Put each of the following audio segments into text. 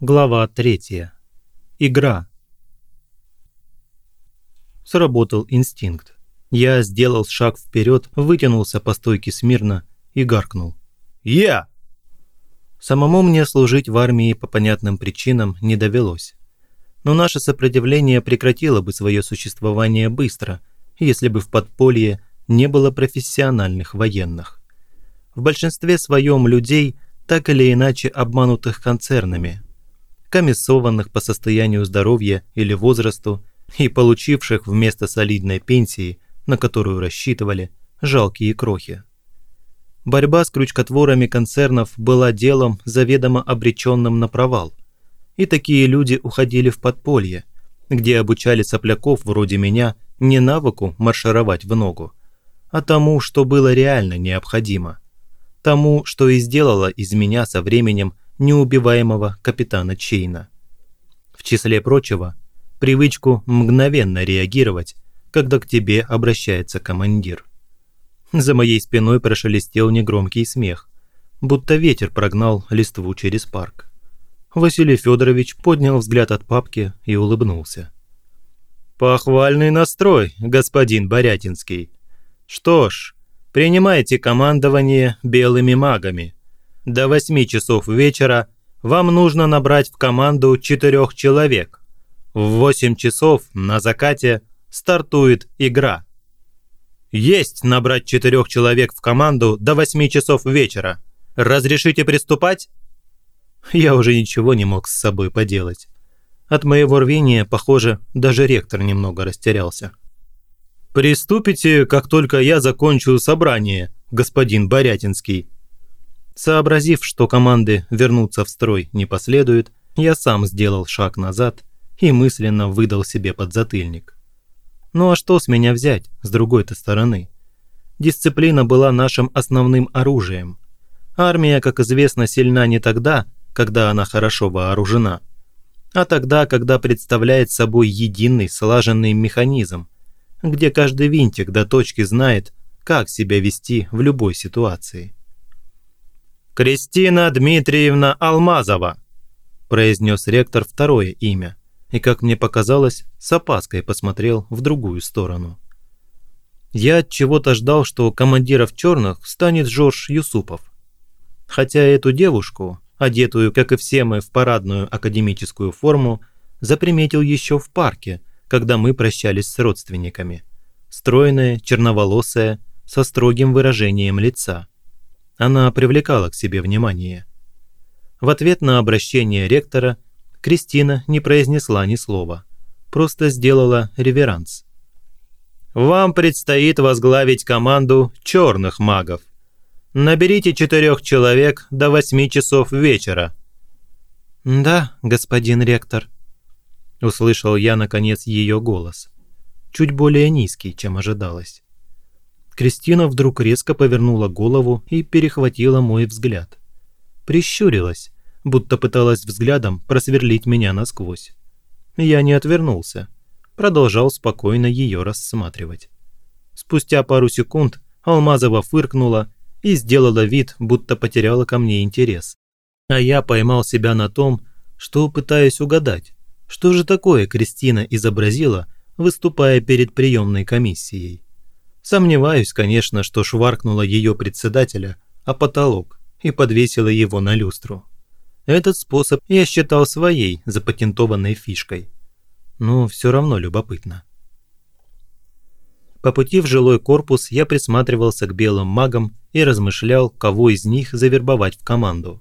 Глава 3. Игра. Сработал инстинкт. Я сделал шаг вперед, вытянулся по стойке смирно и гаркнул. «Я!» Самому мне служить в армии по понятным причинам не довелось. Но наше сопротивление прекратило бы свое существование быстро, если бы в подполье не было профессиональных военных. В большинстве своем людей, так или иначе обманутых концернами – комиссованных по состоянию здоровья или возрасту и получивших вместо солидной пенсии, на которую рассчитывали, жалкие крохи. Борьба с крючкотворами концернов была делом заведомо обреченным на провал, и такие люди уходили в подполье, где обучали сопляков вроде меня не навыку маршировать в ногу, а тому, что было реально необходимо, тому, что и сделало из меня со временем – неубиваемого капитана Чейна. В числе прочего, привычку мгновенно реагировать, когда к тебе обращается командир. За моей спиной прошелестел негромкий смех, будто ветер прогнал листву через парк. Василий Федорович поднял взгляд от папки и улыбнулся. «Похвальный настрой, господин Борятинский. Что ж, принимайте командование белыми магами до 8 часов вечера вам нужно набрать в команду четырех человек. В 8 часов на закате стартует игра. Есть набрать четырех человек в команду до 8 часов вечера. Разрешите приступать? Я уже ничего не мог с собой поделать. От моего рвения, похоже, даже ректор немного растерялся. «Приступите, как только я закончу собрание, господин Борятинский», Сообразив, что команды вернуться в строй не последует, я сам сделал шаг назад и мысленно выдал себе подзатыльник. Ну а что с меня взять с другой-то стороны? Дисциплина была нашим основным оружием. Армия, как известно, сильна не тогда, когда она хорошо вооружена, а тогда, когда представляет собой единый слаженный механизм, где каждый винтик до точки знает, как себя вести в любой ситуации. «Кристина Дмитриевна Алмазова», – произнес ректор второе имя, и, как мне показалось, с опаской посмотрел в другую сторону. Я от чего-то ждал, что командиров черных станет Жорж Юсупов. Хотя эту девушку, одетую, как и все мы, в парадную академическую форму, заприметил еще в парке, когда мы прощались с родственниками. Стройная, черноволосая, со строгим выражением лица – она привлекала к себе внимание. В ответ на обращение ректора Кристина не произнесла ни слова, просто сделала реверанс. «Вам предстоит возглавить команду черных магов. Наберите четырех человек до восьми часов вечера». «Да, господин ректор», – услышал я, наконец, ее голос. Чуть более низкий, чем ожидалось. Кристина вдруг резко повернула голову и перехватила мой взгляд. Прищурилась, будто пыталась взглядом просверлить меня насквозь. Я не отвернулся, продолжал спокойно ее рассматривать. Спустя пару секунд Алмазова фыркнула и сделала вид, будто потеряла ко мне интерес. А я поймал себя на том, что пытаюсь угадать, что же такое Кристина изобразила, выступая перед приемной комиссией. Сомневаюсь, конечно, что шваркнула ее председателя, а потолок и подвесила его на люстру. Этот способ я считал своей запатентованной фишкой. Но все равно любопытно. По пути в жилой корпус я присматривался к белым магам и размышлял, кого из них завербовать в команду.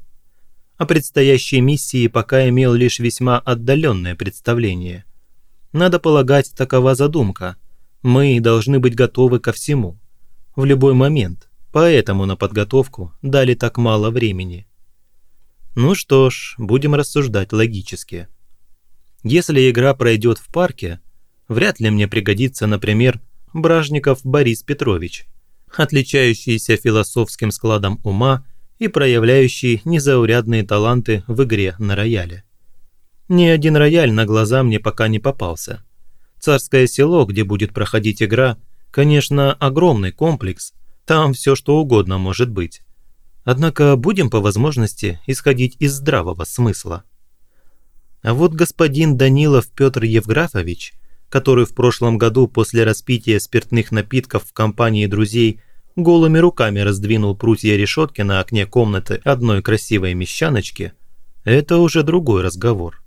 О предстоящей миссии пока имел лишь весьма отдаленное представление. Надо полагать, такова задумка – мы должны быть готовы ко всему. В любой момент. Поэтому на подготовку дали так мало времени. Ну что ж, будем рассуждать логически. Если игра пройдет в парке, вряд ли мне пригодится, например, Бражников Борис Петрович, отличающийся философским складом ума и проявляющий незаурядные таланты в игре на рояле. Ни один рояль на глаза мне пока не попался – Царское село, где будет проходить игра, конечно, огромный комплекс, там все что угодно может быть. Однако будем по возможности исходить из здравого смысла. А вот господин Данилов Петр Евграфович, который в прошлом году после распития спиртных напитков в компании друзей голыми руками раздвинул прутья решетки на окне комнаты одной красивой мещаночки, это уже другой разговор.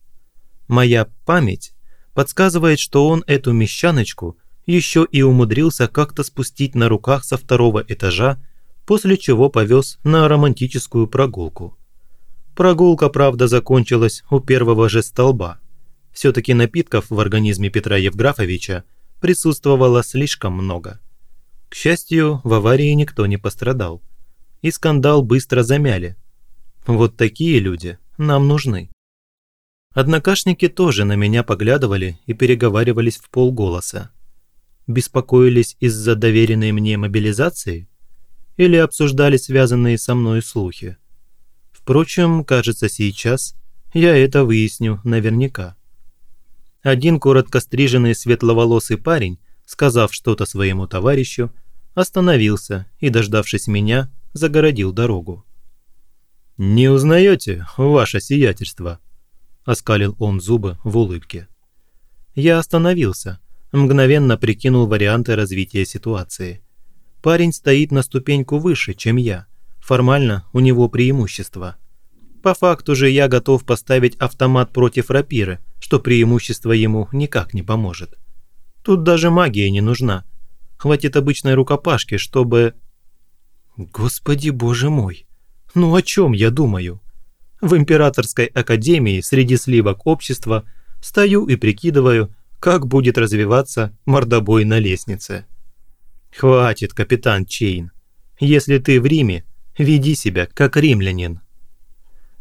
Моя память подсказывает, что он эту мещаночку еще и умудрился как-то спустить на руках со второго этажа, после чего повез на романтическую прогулку. Прогулка, правда, закончилась у первого же столба. Все-таки напитков в организме Петра Евграфовича присутствовало слишком много. К счастью, в аварии никто не пострадал. И скандал быстро замяли. Вот такие люди нам нужны. Однокашники тоже на меня поглядывали и переговаривались в полголоса. Беспокоились из-за доверенной мне мобилизации? Или обсуждали связанные со мной слухи? Впрочем, кажется, сейчас я это выясню наверняка. Один коротко стриженный светловолосый парень сказав что-то своему товарищу, остановился и, дождавшись меня, загородил дорогу. «Не узнаете, ваше сиятельство?» – оскалил он зубы в улыбке. Я остановился, мгновенно прикинул варианты развития ситуации. Парень стоит на ступеньку выше, чем я. Формально у него преимущество. По факту же я готов поставить автомат против рапиры, что преимущество ему никак не поможет. Тут даже магия не нужна. Хватит обычной рукопашки, чтобы... Господи боже мой, ну о чем я думаю? В Императорской Академии среди сливок общества стою и прикидываю, как будет развиваться мордобой на лестнице. Хватит, капитан Чейн. Если ты в Риме, веди себя как римлянин.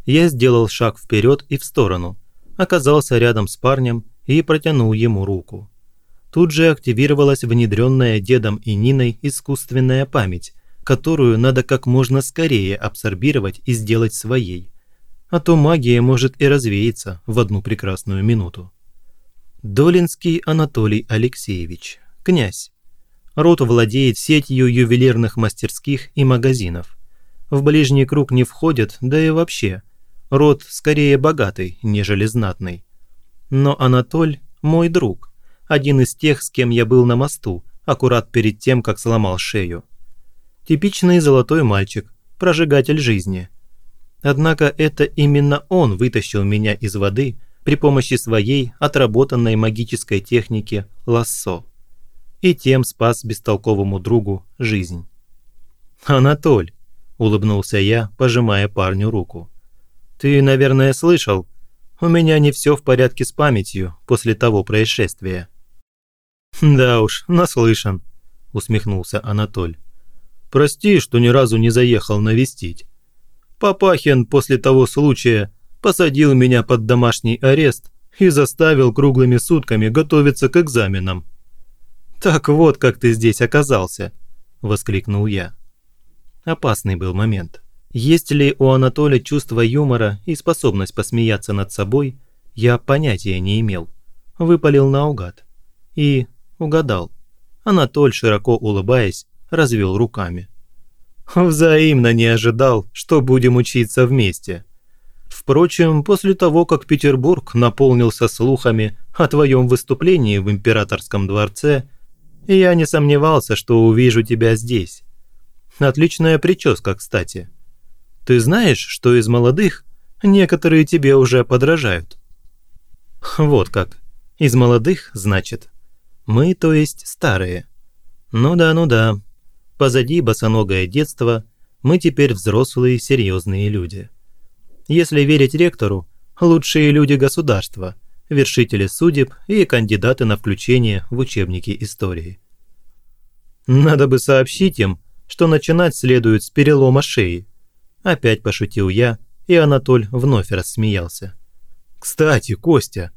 Я сделал шаг вперед и в сторону, оказался рядом с парнем и протянул ему руку тут же активировалась внедренная дедом и Ниной искусственная память, которую надо как можно скорее абсорбировать и сделать своей. А то магия может и развеяться в одну прекрасную минуту. Долинский Анатолий Алексеевич, князь. Род владеет сетью ювелирных мастерских и магазинов. В ближний круг не входят, да и вообще. Род скорее богатый, нежели знатный. Но Анатоль – мой друг, один из тех, с кем я был на мосту, аккурат перед тем, как сломал шею. Типичный золотой мальчик, прожигатель жизни. Однако это именно он вытащил меня из воды при помощи своей отработанной магической техники лассо. И тем спас бестолковому другу жизнь. «Анатоль», – улыбнулся я, пожимая парню руку. «Ты, наверное, слышал, у меня не все в порядке с памятью после того происшествия». «Да уж, наслышан», – усмехнулся Анатоль. «Прости, что ни разу не заехал навестить. Папахин после того случая посадил меня под домашний арест и заставил круглыми сутками готовиться к экзаменам». «Так вот, как ты здесь оказался», – воскликнул я. Опасный был момент. Есть ли у Анатолия чувство юмора и способность посмеяться над собой, я понятия не имел. Выпалил наугад. И Угадал. Анатоль, широко улыбаясь, развел руками. «Взаимно не ожидал, что будем учиться вместе. Впрочем, после того, как Петербург наполнился слухами о твоем выступлении в императорском дворце, я не сомневался, что увижу тебя здесь. Отличная прическа, кстати. Ты знаешь, что из молодых некоторые тебе уже подражают?» «Вот как. Из молодых, значит?» Мы, то есть, старые. Ну да, ну да. Позади босоногое детство, мы теперь взрослые серьезные люди. Если верить ректору, лучшие люди государства, вершители судеб и кандидаты на включение в учебники истории. Надо бы сообщить им, что начинать следует с перелома шеи. Опять пошутил я, и Анатоль вновь рассмеялся. «Кстати, Костя,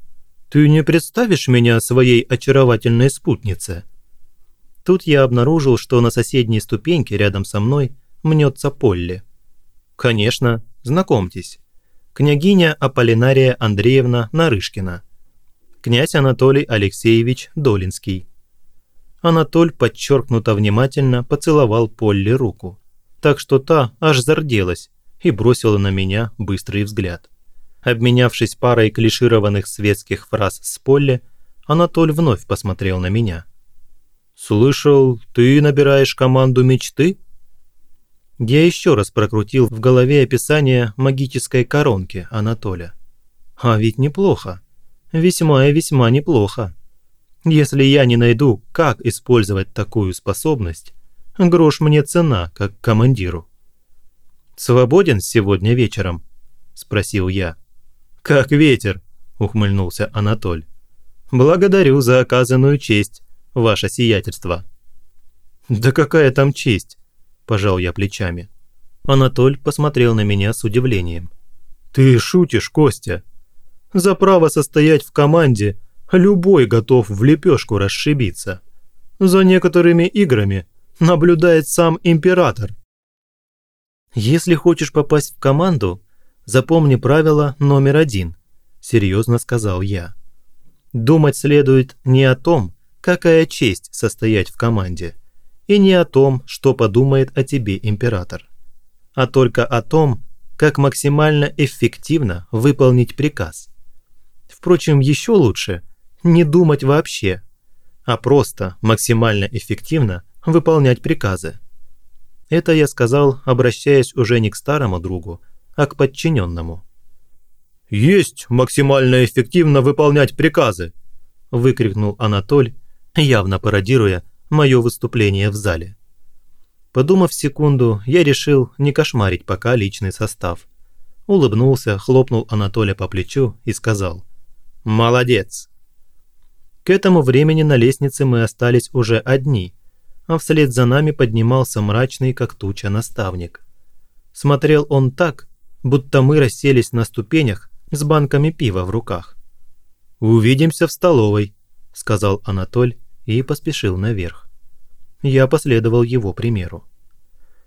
ты не представишь меня своей очаровательной спутнице?» Тут я обнаружил, что на соседней ступеньке рядом со мной мнется Полли. «Конечно, знакомьтесь. Княгиня Аполлинария Андреевна Нарышкина. Князь Анатолий Алексеевич Долинский». Анатоль подчеркнуто внимательно поцеловал Полли руку, так что та аж зарделась и бросила на меня быстрый взгляд. Обменявшись парой клишированных светских фраз с Полли, Анатоль вновь посмотрел на меня. «Слышал, ты набираешь команду мечты?» Я еще раз прокрутил в голове описание магической коронки Анатоля. А ведь неплохо. Весьма и весьма неплохо. Если я не найду, как использовать такую способность, грош мне цена, как командиру. «Свободен сегодня вечером?» – спросил я. «Как ветер», – ухмыльнулся Анатоль. «Благодарю за оказанную честь, ваше сиятельство». «Да какая там честь? пожал я плечами. Анатоль посмотрел на меня с удивлением. «Ты шутишь, Костя? За право состоять в команде любой готов в лепешку расшибиться. За некоторыми играми наблюдает сам император». «Если хочешь попасть в команду, запомни правило номер один», – серьезно сказал я. «Думать следует не о том, какая честь состоять в команде, и не о том, что подумает о тебе император, а только о том, как максимально эффективно выполнить приказ. Впрочем, еще лучше не думать вообще, а просто максимально эффективно выполнять приказы. Это я сказал, обращаясь уже не к старому другу, а к подчиненному. «Есть максимально эффективно выполнять приказы!» выкрикнул Анатоль, явно пародируя мое выступление в зале. Подумав секунду, я решил не кошмарить пока личный состав. Улыбнулся, хлопнул Анатолия по плечу и сказал «Молодец!». К этому времени на лестнице мы остались уже одни, а вслед за нами поднимался мрачный, как туча, наставник. Смотрел он так, будто мы расселись на ступенях с банками пива в руках. «Увидимся в столовой», – сказал Анатоль и поспешил наверх. Я последовал его примеру.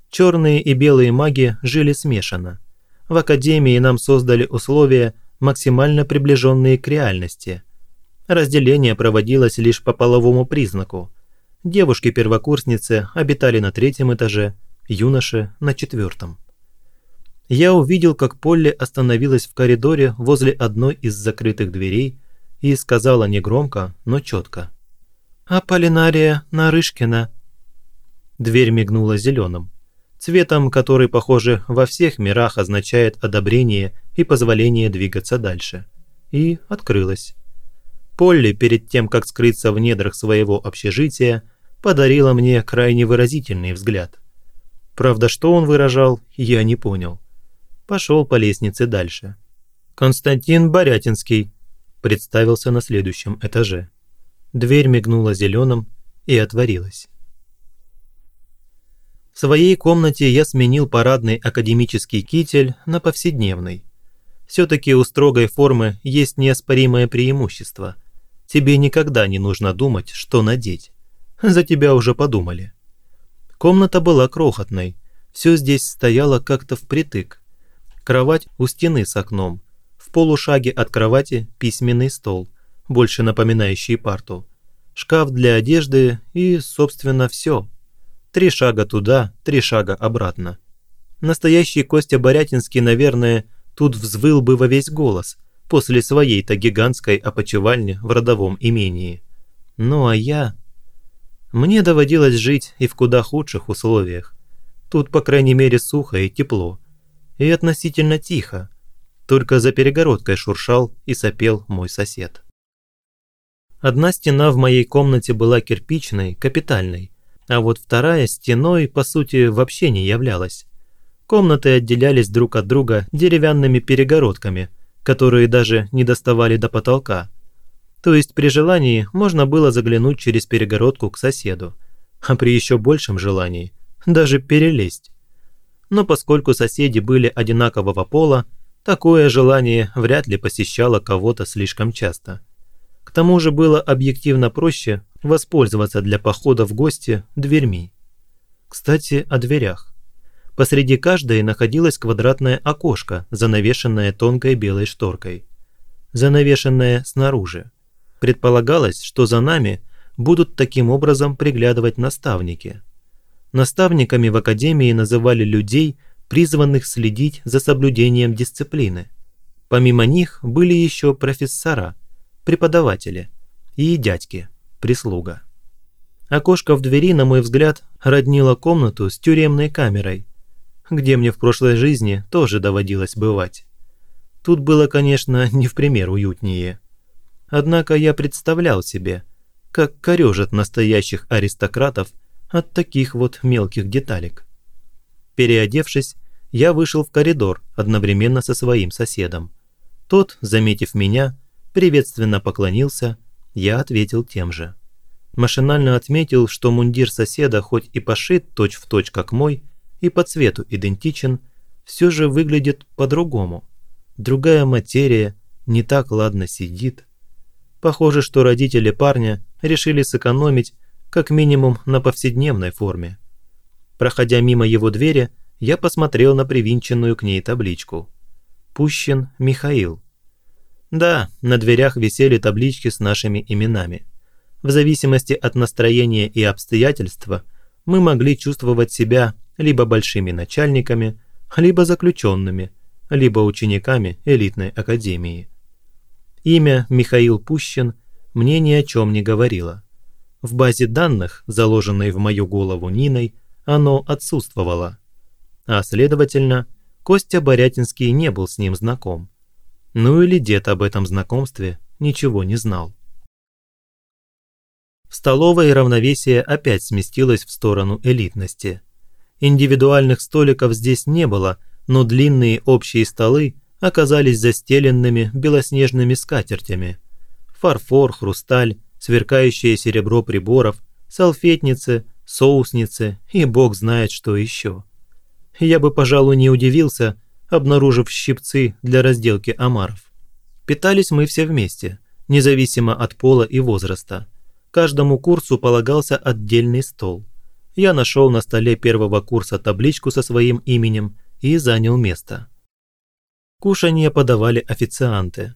Черные и белые маги жили смешанно. В академии нам создали условия, максимально приближенные к реальности. Разделение проводилось лишь по половому признаку. Девушки-первокурсницы обитали на третьем этаже, юноши – на четвертом. Я увидел, как Полли остановилась в коридоре возле одной из закрытых дверей и сказала негромко, но четко – «Аполлинария Нарышкина». Дверь мигнула зеленым, цветом, который, похоже, во всех мирах означает одобрение и позволение двигаться дальше. И открылась. Полли, перед тем, как скрыться в недрах своего общежития, подарила мне крайне выразительный взгляд. Правда, что он выражал, я не понял. Пошел по лестнице дальше. «Константин Борятинский», представился на следующем этаже. Дверь мигнула зеленым и отворилась. В своей комнате я сменил парадный академический китель на повседневный. Все-таки у строгой формы есть неоспоримое преимущество. Тебе никогда не нужно думать, что надеть. За тебя уже подумали. Комната была крохотной. Все здесь стояло как-то впритык. Кровать у стены с окном. В полушаге от кровати письменный стол больше напоминающий парту, шкаф для одежды и, собственно, все. Три шага туда, три шага обратно. Настоящий Костя Борятинский, наверное, тут взвыл бы во весь голос после своей-то гигантской опочивальни в родовом имении. Ну а я... Мне доводилось жить и в куда худших условиях. Тут, по крайней мере, сухо и тепло. И относительно тихо. Только за перегородкой шуршал и сопел мой сосед. Одна стена в моей комнате была кирпичной, капитальной, а вот вторая стеной, по сути, вообще не являлась. Комнаты отделялись друг от друга деревянными перегородками, которые даже не доставали до потолка. То есть при желании можно было заглянуть через перегородку к соседу, а при еще большем желании даже перелезть. Но поскольку соседи были одинакового пола, такое желание вряд ли посещало кого-то слишком часто – тому же было объективно проще воспользоваться для похода в гости дверьми. Кстати, о дверях. Посреди каждой находилось квадратное окошко, занавешенное тонкой белой шторкой. Занавешенное снаружи. Предполагалось, что за нами будут таким образом приглядывать наставники. Наставниками в академии называли людей, призванных следить за соблюдением дисциплины. Помимо них были еще профессора, преподаватели и дядьки, прислуга. Окошко в двери, на мой взгляд, роднило комнату с тюремной камерой, где мне в прошлой жизни тоже доводилось бывать. Тут было, конечно, не в пример уютнее. Однако я представлял себе, как корежат настоящих аристократов от таких вот мелких деталек. Переодевшись, я вышел в коридор одновременно со своим соседом. Тот, заметив меня, приветственно поклонился, я ответил тем же. Машинально отметил, что мундир соседа хоть и пошит точь-в-точь точь как мой, и по цвету идентичен, все же выглядит по-другому. Другая материя, не так ладно сидит. Похоже, что родители парня решили сэкономить как минимум на повседневной форме. Проходя мимо его двери, я посмотрел на привинченную к ней табличку. Пущин Михаил. Да, на дверях висели таблички с нашими именами. В зависимости от настроения и обстоятельства мы могли чувствовать себя либо большими начальниками, либо заключенными, либо учениками элитной академии. Имя Михаил Пущин мне ни о чем не говорило. В базе данных, заложенной в мою голову Ниной, оно отсутствовало. А следовательно, Костя Борятинский не был с ним знаком. Ну или дед об этом знакомстве ничего не знал. В столовой равновесие опять сместилось в сторону элитности. Индивидуальных столиков здесь не было, но длинные общие столы оказались застеленными белоснежными скатертями. Фарфор, хрусталь, сверкающее серебро приборов, салфетницы, соусницы и бог знает что еще. Я бы, пожалуй, не удивился, обнаружив щипцы для разделки омаров. Питались мы все вместе, независимо от пола и возраста. Каждому курсу полагался отдельный стол. Я нашел на столе первого курса табличку со своим именем и занял место. Кушанье подавали официанты.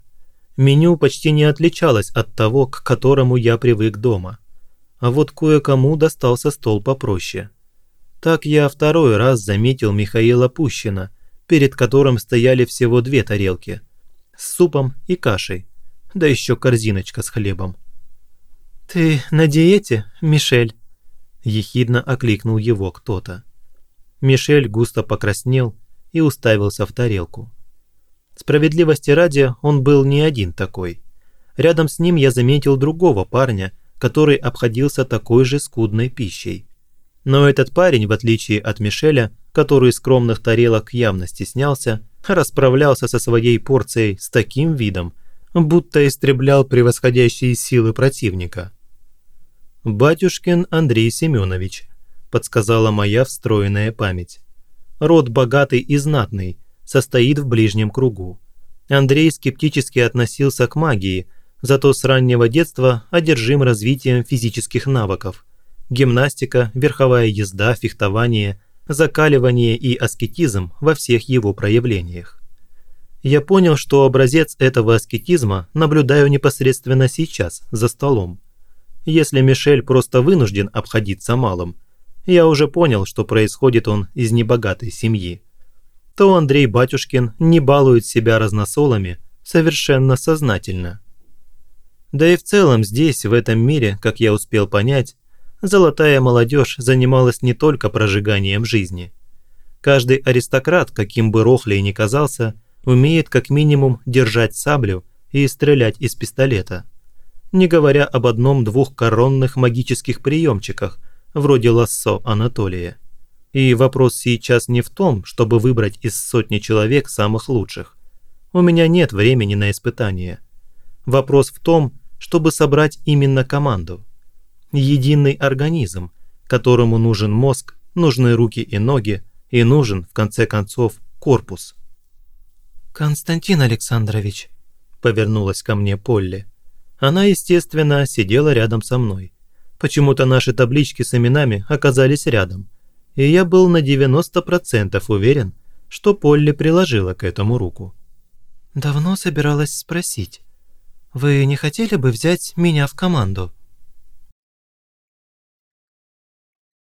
Меню почти не отличалось от того, к которому я привык дома. А вот кое-кому достался стол попроще. Так я второй раз заметил Михаила Пущина, перед которым стояли всего две тарелки – с супом и кашей, да еще корзиночка с хлебом. «Ты на диете, Мишель?» – ехидно окликнул его кто-то. Мишель густо покраснел и уставился в тарелку. Справедливости ради, он был не один такой. Рядом с ним я заметил другого парня, который обходился такой же скудной пищей. Но этот парень, в отличие от Мишеля, который скромных тарелок явно стеснялся, расправлялся со своей порцией с таким видом, будто истреблял превосходящие силы противника. «Батюшкин Андрей Семенович», – подсказала моя встроенная память. «Род богатый и знатный, состоит в ближнем кругу. Андрей скептически относился к магии, зато с раннего детства одержим развитием физических навыков. Гимнастика, верховая езда, фехтование, закаливание и аскетизм во всех его проявлениях. Я понял, что образец этого аскетизма наблюдаю непосредственно сейчас, за столом. Если Мишель просто вынужден обходиться малым, я уже понял, что происходит он из небогатой семьи, то Андрей Батюшкин не балует себя разносолами совершенно сознательно. Да и в целом здесь, в этом мире, как я успел понять, золотая молодежь занималась не только прожиганием жизни. Каждый аристократ, каким бы рохлей ни казался, умеет как минимум держать саблю и стрелять из пистолета – не говоря об одном-двух коронных магических приемчиках, вроде лассо Анатолия. И вопрос сейчас не в том, чтобы выбрать из сотни человек самых лучших. У меня нет времени на испытания. Вопрос в том, чтобы собрать именно команду. Единый организм, которому нужен мозг, нужны руки и ноги, и нужен, в конце концов, корпус. «Константин Александрович», – повернулась ко мне Полли, – она, естественно, сидела рядом со мной. Почему-то наши таблички с именами оказались рядом. И я был на 90% уверен, что Полли приложила к этому руку. «Давно собиралась спросить. Вы не хотели бы взять меня в команду?»